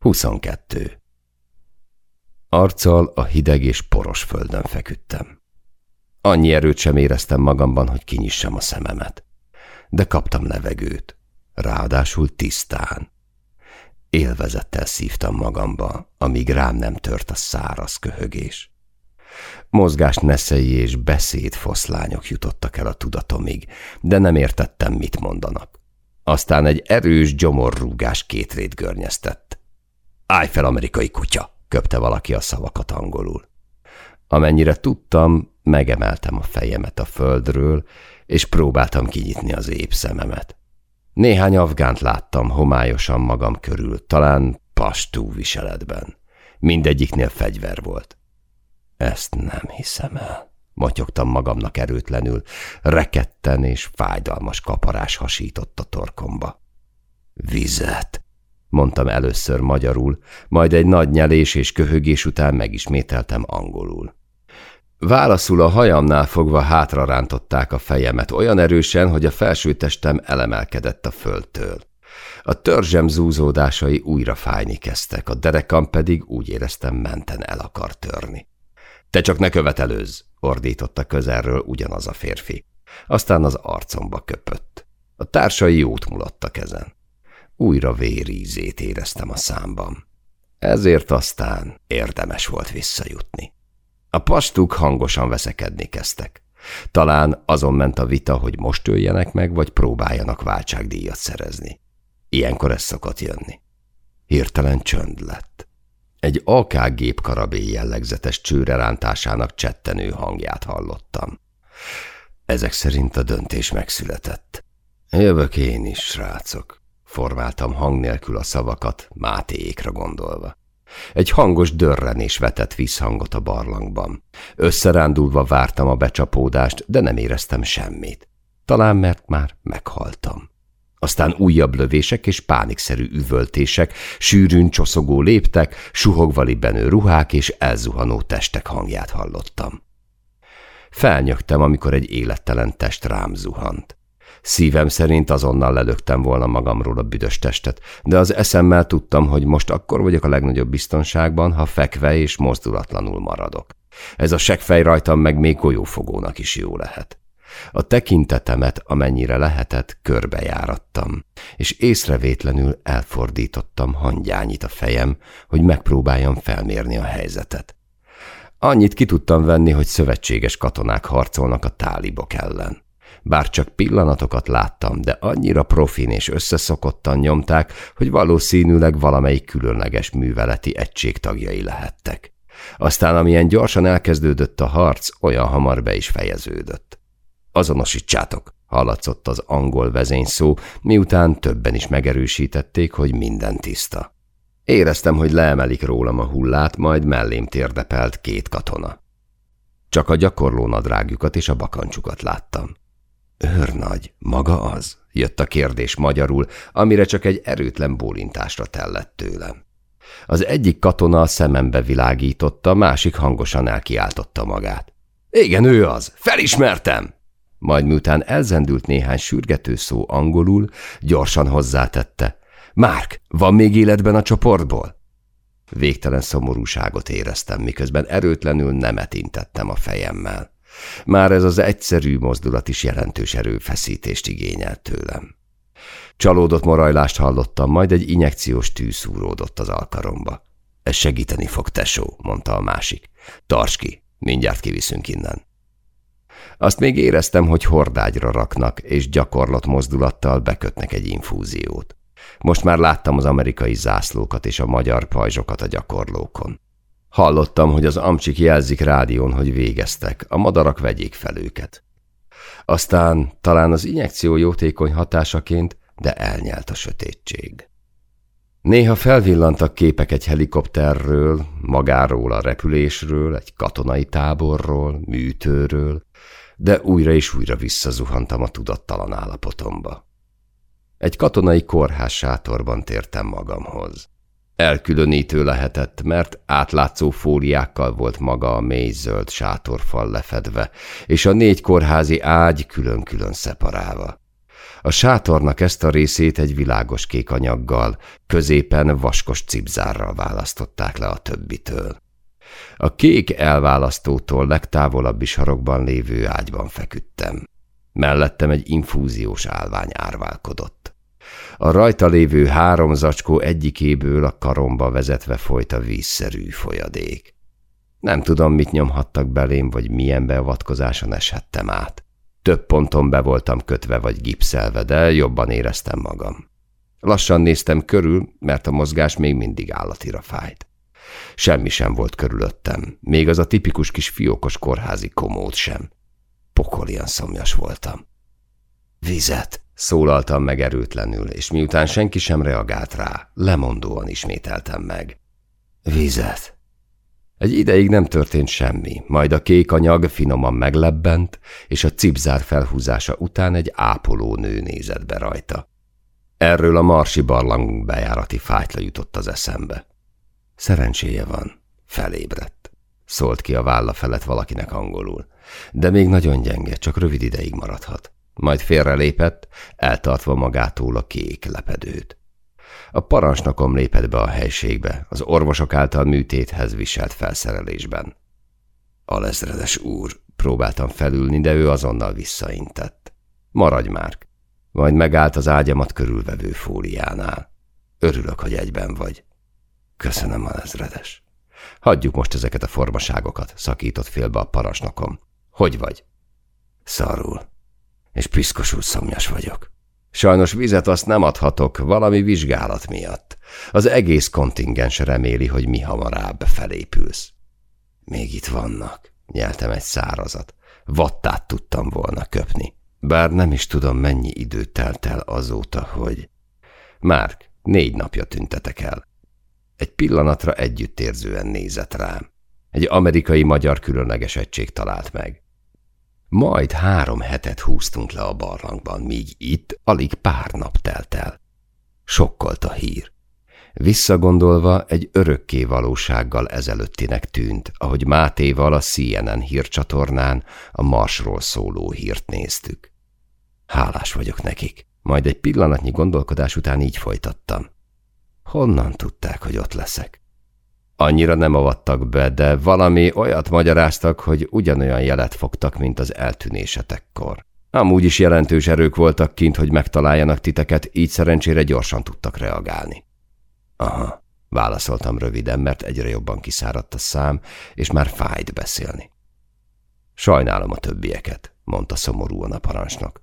Huszonkettő. Arccal a hideg és poros földön feküdtem. Annyi erőt sem éreztem magamban, hogy kinyissam a szememet. De kaptam levegőt, ráadásul tisztán. Élvezettel szívtam magamba, amíg rám nem tört a száraz köhögés. Mozgás neszei és beszéd foszlányok jutottak el a tudatomig, de nem értettem, mit mondanak. Aztán egy erős gyomorrúgás kétrét görnyeztett. Állj fel, amerikai kutya! köpte valaki a szavakat angolul. Amennyire tudtam, megemeltem a fejemet a földről, és próbáltam kinyitni az épp szememet. Néhány afgánt láttam homályosan magam körül, talán pastú viseletben. Mindegyiknél fegyver volt. Ezt nem hiszem el, motyogtam magamnak erőtlenül, reketten és fájdalmas kaparás hasított a torkomba. Vizet, mondtam először magyarul, majd egy nagy nyelés és köhögés után megismételtem angolul. Válaszul a hajamnál fogva hátra rántották a fejemet olyan erősen, hogy a felső testem elemelkedett a földtől. A törzsem zúzódásai újra fájni kezdtek, a derekam pedig úgy éreztem menten el akar törni. Te csak ne követelőzz, ordította közelről ugyanaz a férfi. Aztán az arcomba köpött. A társai jót mulattak ezen. Újra vérízét éreztem a számban. Ezért aztán érdemes volt visszajutni. A pastuk hangosan veszekedni kezdtek. Talán azon ment a vita, hogy most öljenek meg, vagy próbáljanak váltságdíjat szerezni. Ilyenkor ez szokott jönni. Hirtelen csönd lett. Egy AK gépkarabé jellegzetes csőre rántásának csettenő hangját hallottam. Ezek szerint a döntés megszületett. Jövök én is, srácok. Formáltam hang nélkül a szavakat, Mátéékra gondolva. Egy hangos dörrenés vetett visszhangot a barlangban. Összerándulva vártam a becsapódást, de nem éreztem semmit. Talán mert már meghaltam. Aztán újabb lövések és pánikszerű üvöltések, sűrűn csoszogó léptek, suhogva libbenő ruhák és elzuhanó testek hangját hallottam. Felnyögtem, amikor egy élettelen test rám zuhant. Szívem szerint azonnal lelögtem volna magamról a büdös testet, de az eszemmel tudtam, hogy most akkor vagyok a legnagyobb biztonságban, ha fekve és mozdulatlanul maradok. Ez a segfej rajtam meg még golyófogónak is jó lehet. A tekintetemet, amennyire lehetett, körbejárattam, és észrevétlenül elfordítottam hangyányit a fejem, hogy megpróbáljam felmérni a helyzetet. Annyit ki tudtam venni, hogy szövetséges katonák harcolnak a tálibok ellen. Bár csak pillanatokat láttam, de annyira profin és összeszokottan nyomták, hogy valószínűleg valamelyik különleges műveleti egység tagjai lehettek. Aztán amilyen gyorsan elkezdődött a harc, olyan hamar be is fejeződött. Azonosítsátok, hallatszott az angol vezényszó, miután többen is megerősítették, hogy minden tiszta. Éreztem, hogy leemelik rólam a hullát, majd mellém térdepelt két katona. Csak a gyakorló nadrágjukat és a bakancsukat láttam. Őrnagy, maga az? Jött a kérdés magyarul, amire csak egy erőtlen bólintásra tellett tőlem. Az egyik katona a szemembe világította, másik hangosan elkiáltotta magát. Igen, ő az! Felismertem! Majd miután elzendült néhány sürgető szó angolul, gyorsan hozzátette. Márk, van még életben a csoportból? Végtelen szomorúságot éreztem, miközben erőtlenül nemet intettem a fejemmel. Már ez az egyszerű mozdulat is jelentős erőfeszítést igényelt tőlem. Csalódott morajlást hallottam, majd egy injekciós tű szúródott az alkaromba. Ez segíteni fog, tesó, mondta a másik. Tarts ki, mindjárt kiviszünk innen. Azt még éreztem, hogy hordágyra raknak, és gyakorlat mozdulattal bekötnek egy infúziót. Most már láttam az amerikai zászlókat és a magyar pajzsokat a gyakorlókon. Hallottam, hogy az amcsik jelzik rádión, hogy végeztek, a madarak vegyék fel őket. Aztán talán az injekció jótékony hatásaként, de elnyelt a sötétség. Néha felvillantak képek egy helikopterről, magáról a repülésről, egy katonai táborról, műtőről, de újra és újra visszazuhantam a tudattalan állapotomba. Egy katonai kórház sátorban tértem magamhoz. Elkülönítő lehetett, mert átlátszó fóliákkal volt maga a mély zöld sátorfal lefedve, és a négy kórházi ágy külön-külön szeparálva. A sátornak ezt a részét egy világos kék anyaggal, középen vaskos cipzárral választották le a többitől. A kék elválasztótól legtávolabbi sarokban lévő ágyban feküdtem. Mellettem egy infúziós állvány árválkodott. A rajta lévő három zacskó egyikéből a karomba vezetve folyt a vízszerű folyadék. Nem tudom, mit nyomhattak belém, vagy milyen beavatkozáson eshettem át. Több ponton be voltam kötve vagy gipszelve, de jobban éreztem magam. Lassan néztem körül, mert a mozgás még mindig állatira fájt. Semmi sem volt körülöttem, még az a tipikus kis fiókos kórházi komód sem. Pokolian szomjas voltam. Vizet, szólaltam meg erőtlenül, és miután senki sem reagált rá, lemondóan ismételtem meg. Vizet. Egy ideig nem történt semmi, majd a kék anyag finoman meglebbent, és a cipzár felhúzása után egy ápoló nő nézett be rajta. Erről a marsi barlangunk bejárati fájtla jutott az eszembe. Szerencséje van, felébredt. Szólt ki a válla felett valakinek angolul. De még nagyon gyenge, csak rövid ideig maradhat. Majd félrelépett, eltartva magától a kék lepedőt. A parancsnokom lépett be a helységbe, az orvosok által műtéthez viselt felszerelésben. A lezredes úr, próbáltam felülni, de ő azonnal visszaintett. Maradj már! Majd megállt az ágyamat körülvevő fóliánál. Örülök, hogy egyben vagy. Köszönöm, lezredes. Hagyjuk most ezeket a formaságokat, szakított félbe a parancsnokom. Hogy vagy? Szarul. És piszkosul szomjas vagyok. Sajnos vizet azt nem adhatok, valami vizsgálat miatt. Az egész kontingens reméli, hogy mi hamarabb felépülsz. Még itt vannak, nyeltem egy szárazat. Vattát tudtam volna köpni. Bár nem is tudom, mennyi idő telt el azóta, hogy... Márk, négy napja tüntetek el. Egy pillanatra együttérzően nézett rám. Egy amerikai-magyar különleges egység talált meg. Majd három hetet húztunk le a barlangban, míg itt alig pár nap telt el. Sokkolt a hír. Visszagondolva egy örökké valósággal ezelőttinek tűnt, ahogy Mátéval a CNN hírcsatornán a Marsról szóló hírt néztük. Hálás vagyok nekik. Majd egy pillanatnyi gondolkodás után így folytattam. Honnan tudták, hogy ott leszek? Annyira nem avattak be, de valami olyat magyaráztak, hogy ugyanolyan jelet fogtak, mint az eltűnésetekkor. Amúgy is jelentős erők voltak kint, hogy megtaláljanak titeket, így szerencsére gyorsan tudtak reagálni. Aha, válaszoltam röviden, mert egyre jobban kiszáradt a szám, és már fájt beszélni. Sajnálom a többieket, mondta szomorúan a parancsnok.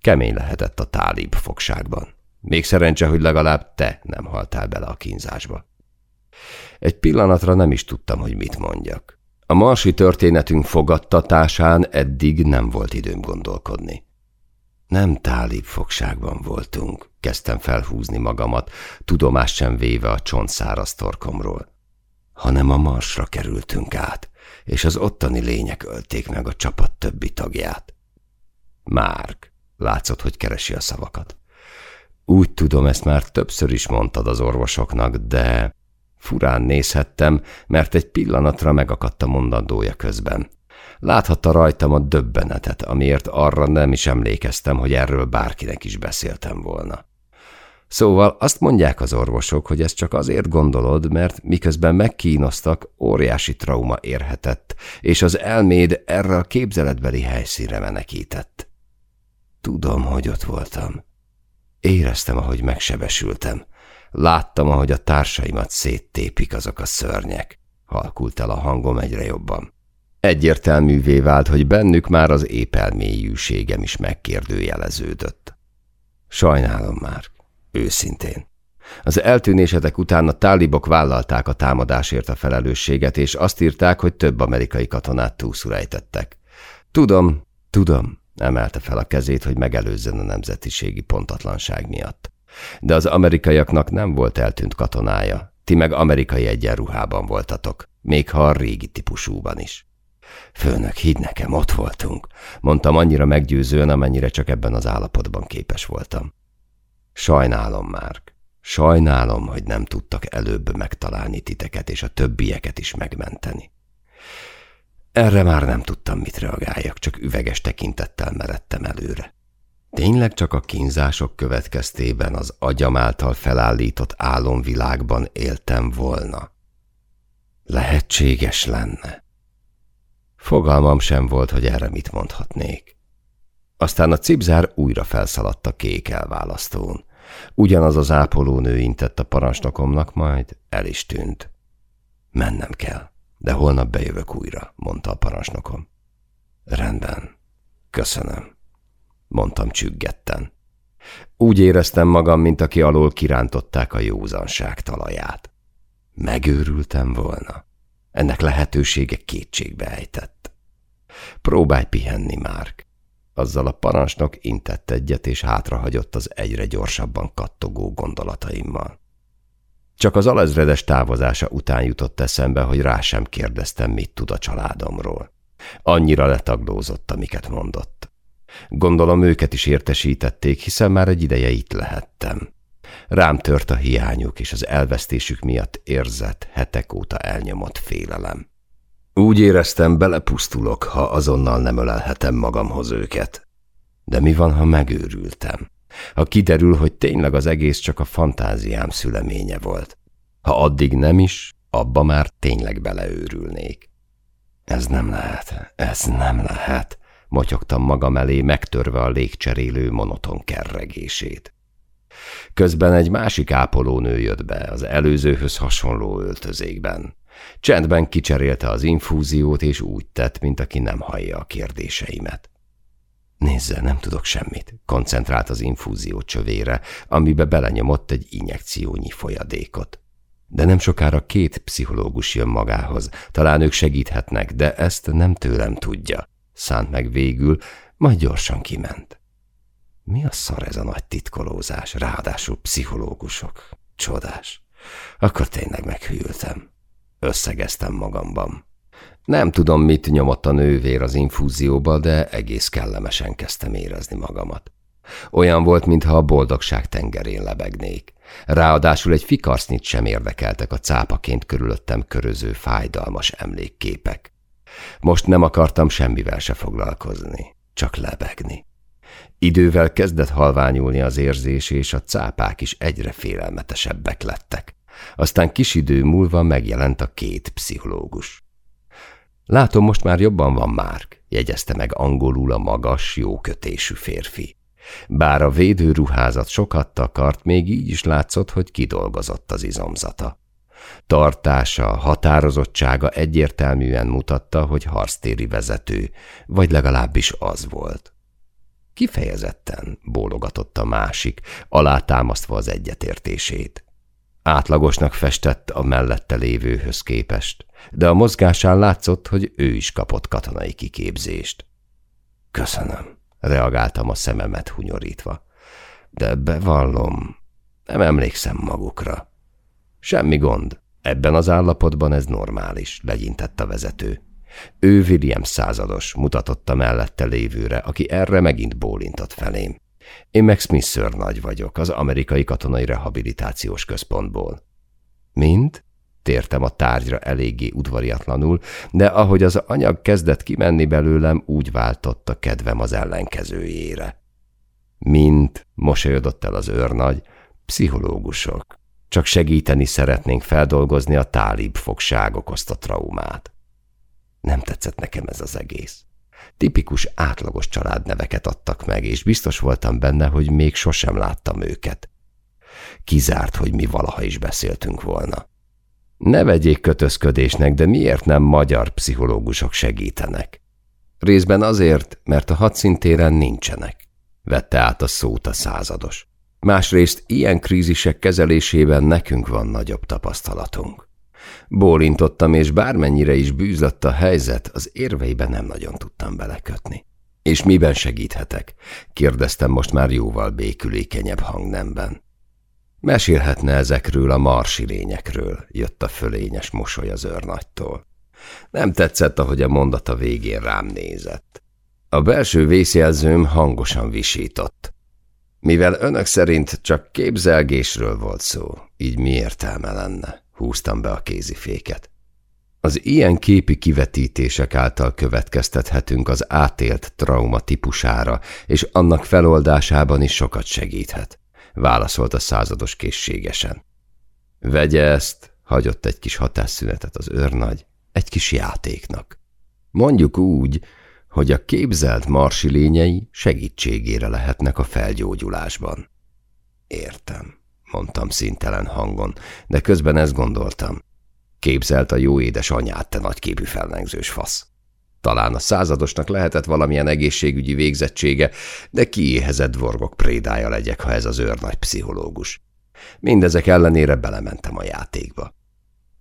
Kemény lehetett a tálib fogságban. Még szerencse, hogy legalább te nem haltál bele a kínzásba. Egy pillanatra nem is tudtam, hogy mit mondjak. A marsi történetünk fogadtatásán eddig nem volt időm gondolkodni. Nem tálib fogságban voltunk, kezdtem felhúzni magamat, tudomást sem véve a csontszáraz torkomról, hanem a marsra kerültünk át, és az ottani lények ölték meg a csapat többi tagját. Márk, látszott, hogy keresi a szavakat. Úgy tudom, ezt már többször is mondtad az orvosoknak, de furán nézhettem, mert egy pillanatra megakadt a mondandója közben. Láthatta rajtam a döbbenetet, amiért arra nem is emlékeztem, hogy erről bárkinek is beszéltem volna. Szóval azt mondják az orvosok, hogy ezt csak azért gondolod, mert miközben megkínoztak, óriási trauma érhetett, és az elméd erre a képzeletbeli helyszínre menekített. Tudom, hogy ott voltam. Éreztem, ahogy megsebesültem. Láttam, ahogy a társaimat széttépik azok a szörnyek. Halkult el a hangom egyre jobban. Egyértelművé vált, hogy bennük már az épelmélyűségem is megkérdőjeleződött. Sajnálom már, őszintén. Az eltűnésetek után a tálibok vállalták a támadásért a felelősséget, és azt írták, hogy több amerikai katonát túlszurejtettek. Tudom, tudom, emelte fel a kezét, hogy megelőzzen a nemzetiségi pontatlanság miatt. De az amerikaiaknak nem volt eltűnt katonája, ti meg amerikai egyenruhában voltatok, még ha a régi típusúban is. Főnök, hidd nekem, ott voltunk, mondtam annyira meggyőzően, amennyire csak ebben az állapotban képes voltam. Sajnálom, Márk, sajnálom, hogy nem tudtak előbb megtalálni titeket és a többieket is megmenteni. Erre már nem tudtam, mit reagáljak, csak üveges tekintettel meredtem előre. Tényleg csak a kínzások következtében az agyam által felállított álomvilágban éltem volna. Lehetséges lenne. Fogalmam sem volt, hogy erre mit mondhatnék. Aztán a cipzár újra felszaladt a kék elválasztón. Ugyanaz az ápolónő intett a parancsnokomnak, majd el is tűnt. Mennem kell, de holnap bejövök újra, mondta a parancsnokom. Rendben, köszönöm, mondtam csüggetten. Úgy éreztem magam, mint aki alól kirántották a józanság talaját. Megőrültem volna. Ennek lehetősége kétségbe ejtett. Próbálj pihenni, Márk. Azzal a parancsnok intett egyet, és hátrahagyott az egyre gyorsabban kattogó gondolataimmal. Csak az alezredes távozása után jutott eszembe, hogy rá sem kérdeztem, mit tud a családomról. Annyira letaglózott, amiket mondott. Gondolom őket is értesítették, hiszen már egy ideje itt lehettem. Rám tört a hiányuk és az elvesztésük miatt érzett, hetek óta elnyomott félelem. Úgy éreztem, belepusztulok, ha azonnal nem ölelhetem magamhoz őket. De mi van, ha megőrültem? Ha kiderül, hogy tényleg az egész csak a fantáziám szüleménye volt. Ha addig nem is, abba már tényleg beleőrülnék. Ez nem lehet, ez nem lehet, motyogtam magam elé, megtörve a légcserélő monoton kerregését. Közben egy másik ápolónő jött be, az előzőhöz hasonló öltözékben. Csendben kicserélte az infúziót, és úgy tett, mint aki nem hallja a kérdéseimet. Nézze, nem tudok semmit, koncentrált az infúzió csövére, amibe belenyomott egy injekciónyi folyadékot. De nem sokára két pszichológus jön magához, talán ők segíthetnek, de ezt nem tőlem tudja. Szánt meg végül, majd gyorsan kiment. Mi a szar ez a nagy titkolózás, ráadásul pszichológusok? Csodás. Akkor tényleg meghűltem. Összegeztem magamban. Nem tudom, mit nyomott a nővér az infúzióba, de egész kellemesen kezdtem érezni magamat. Olyan volt, mintha a boldogság tengerén lebegnék. Ráadásul egy fikarsznyit sem érdekeltek a cápaként körülöttem köröző fájdalmas emlékképek. Most nem akartam semmivel se foglalkozni, csak lebegni. Idővel kezdett halványulni az érzés, és a cápák is egyre félelmetesebbek lettek. Aztán kis idő múlva megjelent a két pszichológus. Látom, most már jobban van Márk, jegyezte meg angolul a magas, jókötésű férfi. Bár a védőruházat sokat takart, még így is látszott, hogy kidolgozott az izomzata. Tartása, határozottsága egyértelműen mutatta, hogy harctéri vezető, vagy legalábbis az volt. Kifejezetten bólogatott a másik, alátámasztva az egyetértését. Átlagosnak festett a mellette lévőhöz képest, de a mozgásán látszott, hogy ő is kapott katonai kiképzést. Köszönöm, reagáltam a szememet hunyorítva. De bevallom, nem emlékszem magukra. Semmi gond, ebben az állapotban ez normális, legyintett a vezető. Ő William százados, mutatott a mellette lévőre, aki erre megint bólintott felém. Én meg Smith nagy vagyok, az amerikai katonai rehabilitációs központból. Mind? Tértem a tárgyra eléggé udvariatlanul, de ahogy az anyag kezdett kimenni belőlem, úgy váltott a kedvem az ellenkezőjére. Mint, mosolyodott el az őrnagy, pszichológusok. Csak segíteni szeretnénk feldolgozni a tálib fogság okozta traumát. Nem tetszett nekem ez az egész. Tipikus átlagos családneveket adtak meg, és biztos voltam benne, hogy még sosem láttam őket. Kizárt, hogy mi valaha is beszéltünk volna. Ne vegyék kötözködésnek, de miért nem magyar pszichológusok segítenek? Részben azért, mert a hadszintéren nincsenek. Vette át a szót a százados. Másrészt ilyen krízisek kezelésében nekünk van nagyobb tapasztalatunk. Bólintottam, és bármennyire is bűzlött a helyzet, az érveibe nem nagyon tudtam belekötni. És miben segíthetek? kérdeztem most már jóval békülékenyebb hangnemben. Mesélhetne ezekről a marsi lényekről, jött a fölényes mosoly az őrnagytól. Nem tetszett, ahogy a mondata végén rám nézett. A belső vészjelzőm hangosan visított. Mivel önök szerint csak képzelgésről volt szó, így mi értelme lenne? Húztam be a kéziféket. Az ilyen képi kivetítések által következtethetünk az átélt trauma típusára, és annak feloldásában is sokat segíthet, válaszolt a százados készségesen. Vegye ezt, hagyott egy kis hatásszünetet az őrnagy, egy kis játéknak. Mondjuk úgy, hogy a képzelt marsi lényei segítségére lehetnek a felgyógyulásban. Értem, mondtam szintelen hangon, de közben ezt gondoltam. Képzelt a jó édes anyát, te nagyképű fellengzős fasz. Talán a századosnak lehetett valamilyen egészségügyi végzettsége, de kiéhezett dvorgok prédája legyek, ha ez az őrnagy pszichológus. Mindezek ellenére belementem a játékba.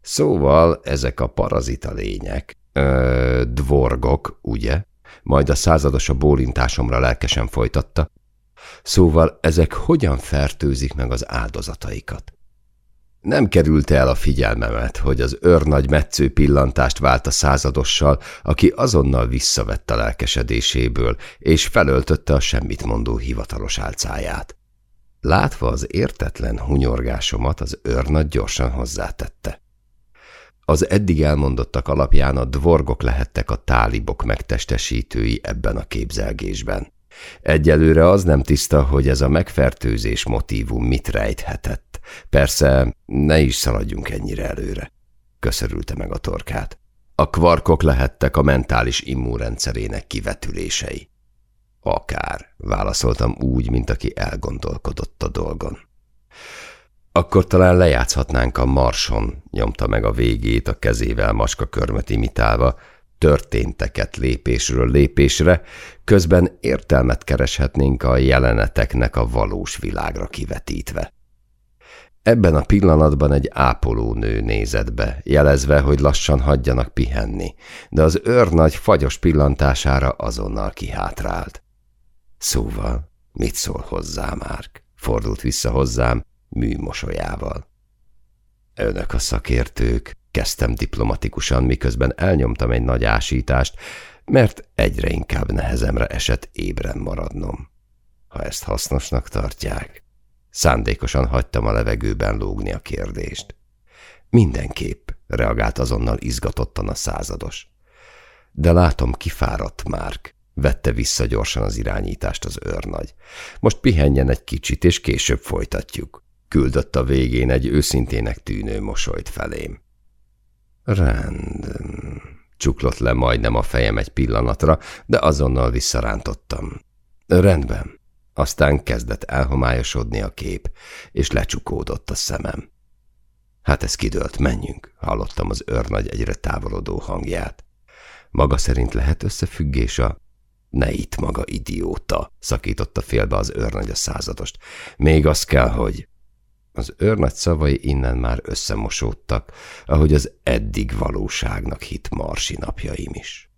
Szóval ezek a parazita lények, ö, dvorgok, ugye? Majd a százados a bólintásomra lelkesen folytatta. Szóval ezek hogyan fertőzik meg az áldozataikat? Nem kerülte el a figyelmemet, hogy az őrnagy metsző pillantást vált a századossal, aki azonnal visszavett a lelkesedéséből, és felöltötte a semmit mondó hivatalos álcáját. Látva az értetlen hunyorgásomat, az őrnagy gyorsan hozzátette. Az eddig elmondottak alapján a dvorgok lehettek a tálibok megtestesítői ebben a képzelgésben. Egyelőre az nem tiszta, hogy ez a megfertőzés motívum mit rejthetett. Persze, ne is szaladjunk ennyire előre. Köszörülte meg a torkát. A kvarkok lehettek a mentális immunrendszerének kivetülései. Akár, válaszoltam úgy, mint aki elgondolkodott a dolgon. Akkor talán lejátszhatnánk a marson, nyomta meg a végét a kezével maska körmet imitálva, történteket lépésről lépésre, közben értelmet kereshetnénk a jeleneteknek a valós világra kivetítve. Ebben a pillanatban egy ápolónő nézett be, jelezve, hogy lassan hagyjanak pihenni, de az őrnagy fagyos pillantására azonnal kihátrált. Szóval, mit szól hozzá, Márk? Fordult vissza hozzám, műmosolyával. Önök a szakértők, kezdtem diplomatikusan, miközben elnyomtam egy nagy ásítást, mert egyre inkább nehezemre esett ébren maradnom. Ha ezt hasznosnak tartják, szándékosan hagytam a levegőben lógni a kérdést. Mindenképp, reagált azonnal izgatottan a százados. De látom, kifáradt Márk, vette vissza gyorsan az irányítást az őrnagy. Most pihenjen egy kicsit, és később folytatjuk küldött a végén egy őszintének tűnő mosolyt felém. Rend, csuklott le majdnem a fejem egy pillanatra, de azonnal visszarántottam. Rendben. Aztán kezdett elhomályosodni a kép, és lecsukódott a szemem. Hát ez kidőlt, menjünk, hallottam az őrnagy egyre távolodó hangját. Maga szerint lehet összefüggés a... Ne itt maga, idióta, szakította félbe az őrnagy a századost. Még az kell, hogy... Az őrnagy szavai innen már összemosódtak, ahogy az eddig valóságnak hit marsi napjaim is.